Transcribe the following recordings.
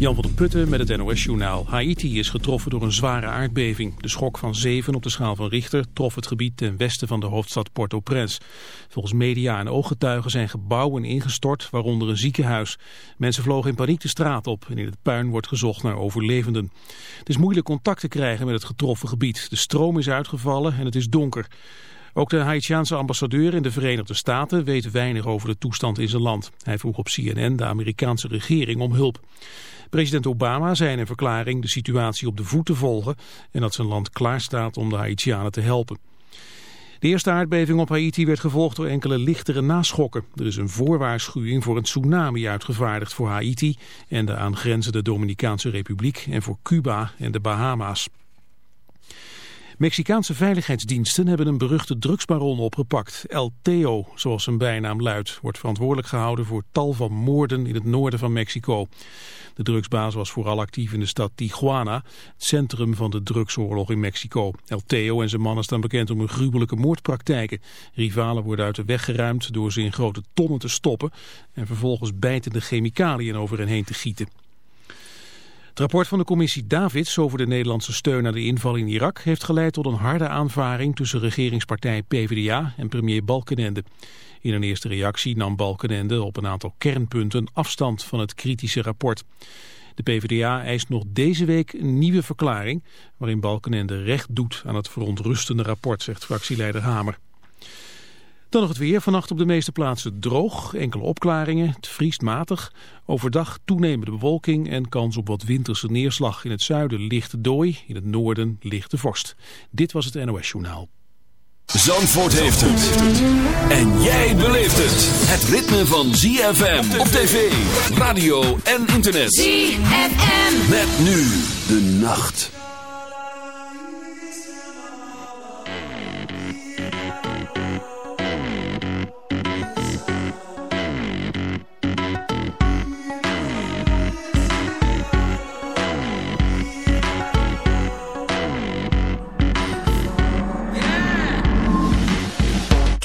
Jan van der Putten met het NOS-journaal. Haiti is getroffen door een zware aardbeving. De schok van 7 op de schaal van Richter trof het gebied ten westen van de hoofdstad Port-au-Prince. Volgens media en ooggetuigen zijn gebouwen ingestort, waaronder een ziekenhuis. Mensen vlogen in paniek de straat op en in het puin wordt gezocht naar overlevenden. Het is moeilijk contact te krijgen met het getroffen gebied. De stroom is uitgevallen en het is donker. Ook de Haitiaanse ambassadeur in de Verenigde Staten weet weinig over de toestand in zijn land. Hij vroeg op CNN de Amerikaanse regering om hulp. President Obama zei in een verklaring de situatie op de voet te volgen en dat zijn land klaarstaat om de Haitianen te helpen. De eerste aardbeving op Haiti werd gevolgd door enkele lichtere naschokken. Er is een voorwaarschuwing voor een tsunami uitgevaardigd voor Haiti en de aangrenzende Dominicaanse Republiek en voor Cuba en de Bahama's. Mexicaanse veiligheidsdiensten hebben een beruchte drugsbaron opgepakt. El Teo, zoals zijn bijnaam luidt, wordt verantwoordelijk gehouden voor tal van moorden in het noorden van Mexico. De drugsbaas was vooral actief in de stad Tijuana, het centrum van de drugsoorlog in Mexico. El Teo en zijn mannen staan bekend om hun gruwelijke moordpraktijken. Rivalen worden uit de weg geruimd door ze in grote tonnen te stoppen en vervolgens bijtende chemicaliën over hen heen te gieten. Het rapport van de commissie Davids over de Nederlandse steun aan de inval in Irak heeft geleid tot een harde aanvaring tussen regeringspartij PvdA en premier Balkenende. In een eerste reactie nam Balkenende op een aantal kernpunten afstand van het kritische rapport. De PvdA eist nog deze week een nieuwe verklaring waarin Balkenende recht doet aan het verontrustende rapport, zegt fractieleider Hamer. Dan nog het weer. Vannacht op de meeste plaatsen droog. Enkele opklaringen. Het vriest matig. Overdag toenemende bewolking en kans op wat winterse neerslag. In het zuiden lichte dooi. In het noorden lichte vorst. Dit was het NOS Journaal. Zandvoort heeft het. En jij beleeft het. Het ritme van ZFM op tv, radio en internet. ZFM. Met nu de nacht.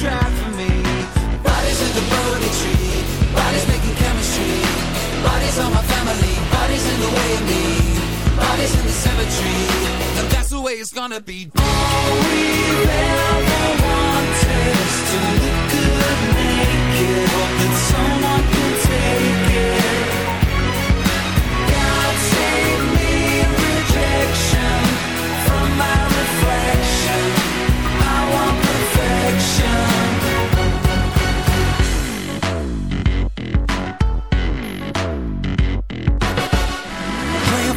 Tried for me. Bodies in the tree, bodies making chemistry. Bodies on my family, bodies in the way of me. Bodies in the cemetery, and that's the way it's gonna be. All we ever wanted is to look good naked. Hope that someone can take it. God save me rejection from my reflection.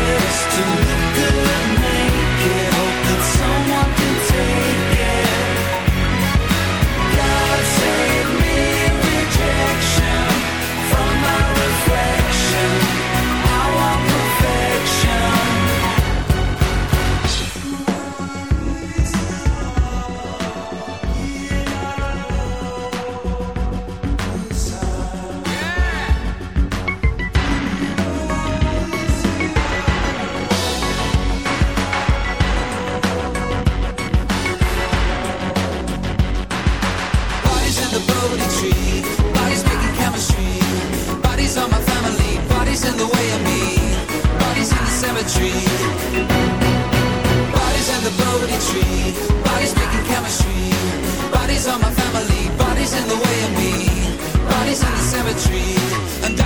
is to look good naked, hope that someone can take Bodies in the Bodhi tree, bodies making chemistry. Bodies on my family, bodies in the way of me. Bodies in the cemetery.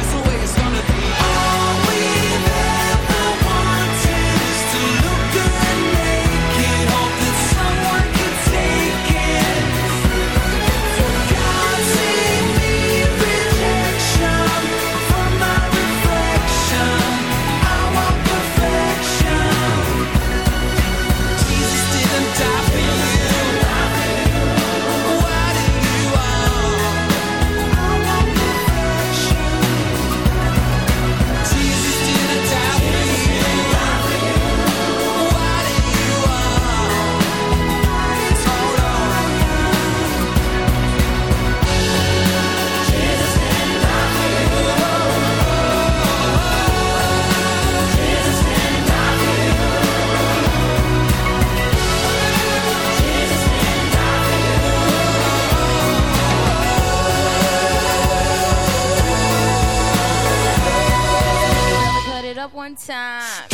one time.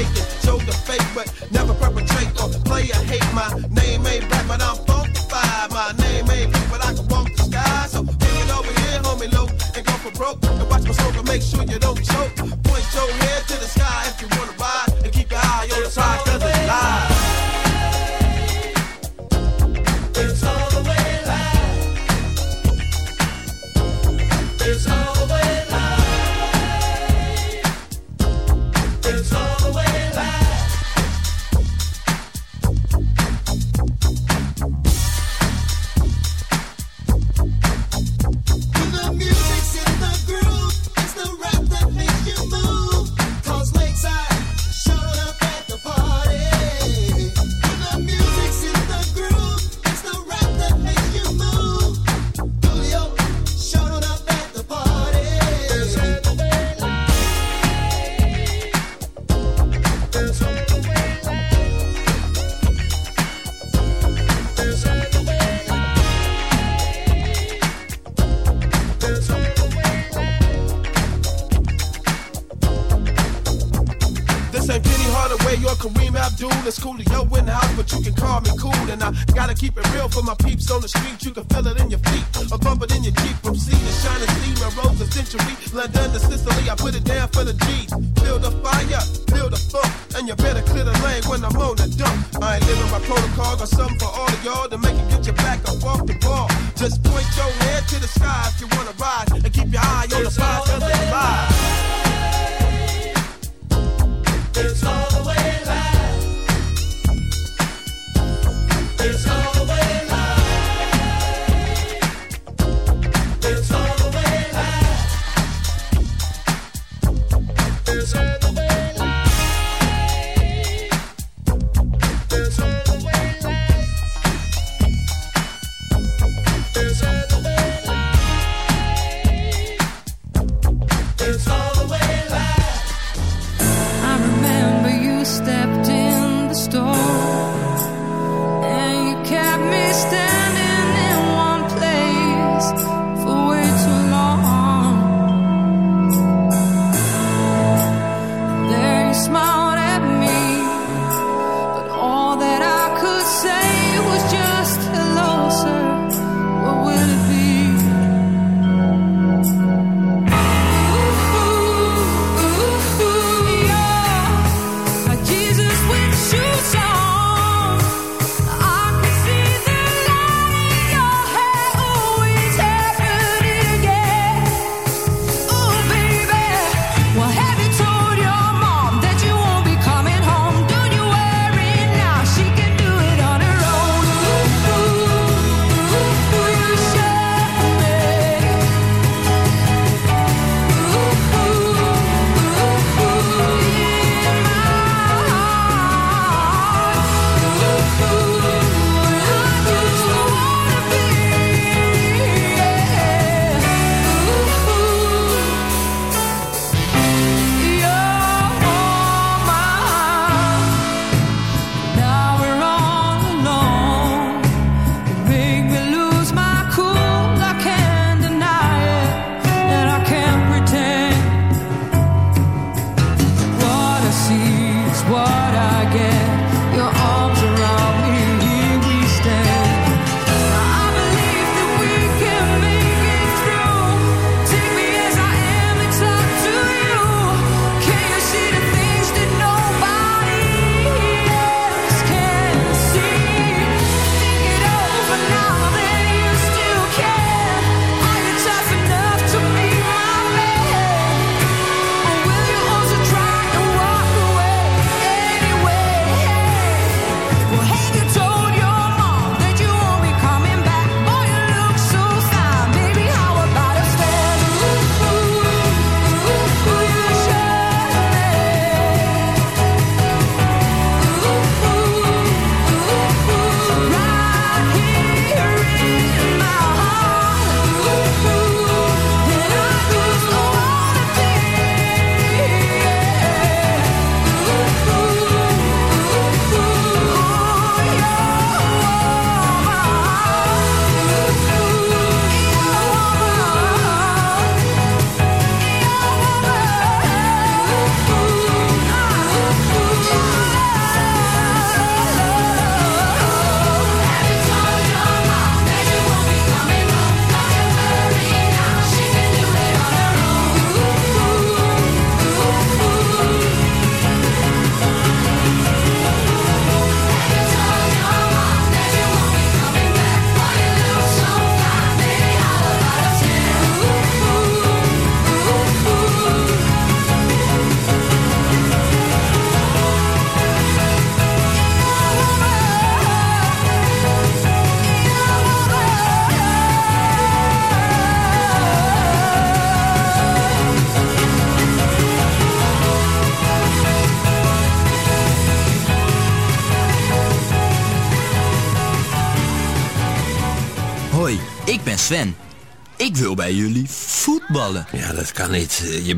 make it choke the fake, but never perpetrate or play a hate My name ain't rap, but I'm fortified My name ain't But I can walk the sky So bring it over here homie low And go for broke And watch my soul to make sure you don't choke. Point your head to the sky if you wanna your call me cool. And I gotta keep it real for my peeps on the street. You can feel it in your feet, or bump it in your Jeep. From sea to shining sea, Melrose to Century, London to Sicily. I put it down for the G's. Feel the fire, feel the funk, and you better clear the lane when I'm on the dump. I ain't living by protocol, got something for all of y'all to make it get your back up off the ball. Just point your head to the sky if you wanna ride, and keep your eye on the prize. It's all the way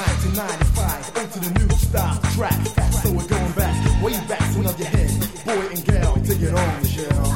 9 to 95, onto the new style track. So we're going back, way back, to of your head, boy and girl. take it on, the on.